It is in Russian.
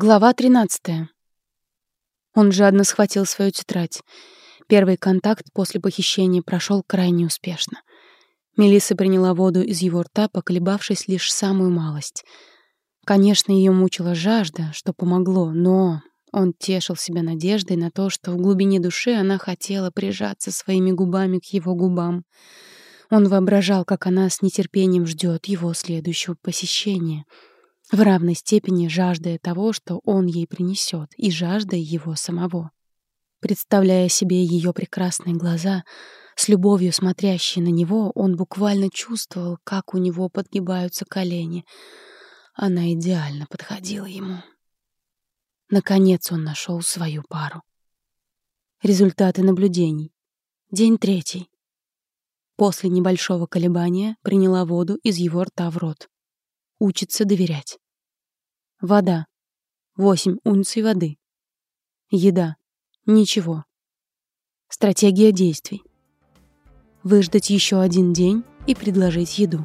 Глава 13. Он жадно схватил свою тетрадь. Первый контакт после похищения прошел крайне успешно. Мелисса приняла воду из его рта, поколебавшись лишь самую малость. Конечно, ее мучила жажда, что помогло, но он тешил себя надеждой на то, что в глубине души она хотела прижаться своими губами к его губам. Он воображал, как она с нетерпением ждет его следующего посещения — в равной степени жаждая того, что он ей принесет, и жаждая его самого. Представляя себе ее прекрасные глаза, с любовью смотрящие на него, он буквально чувствовал, как у него подгибаются колени. Она идеально подходила ему. Наконец он нашел свою пару. Результаты наблюдений. День третий. После небольшого колебания приняла воду из его рта в рот. Учится доверять. Вода. 8 унций воды. Еда. Ничего. Стратегия действий. Выждать еще один день и предложить еду.